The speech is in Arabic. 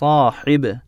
صاحب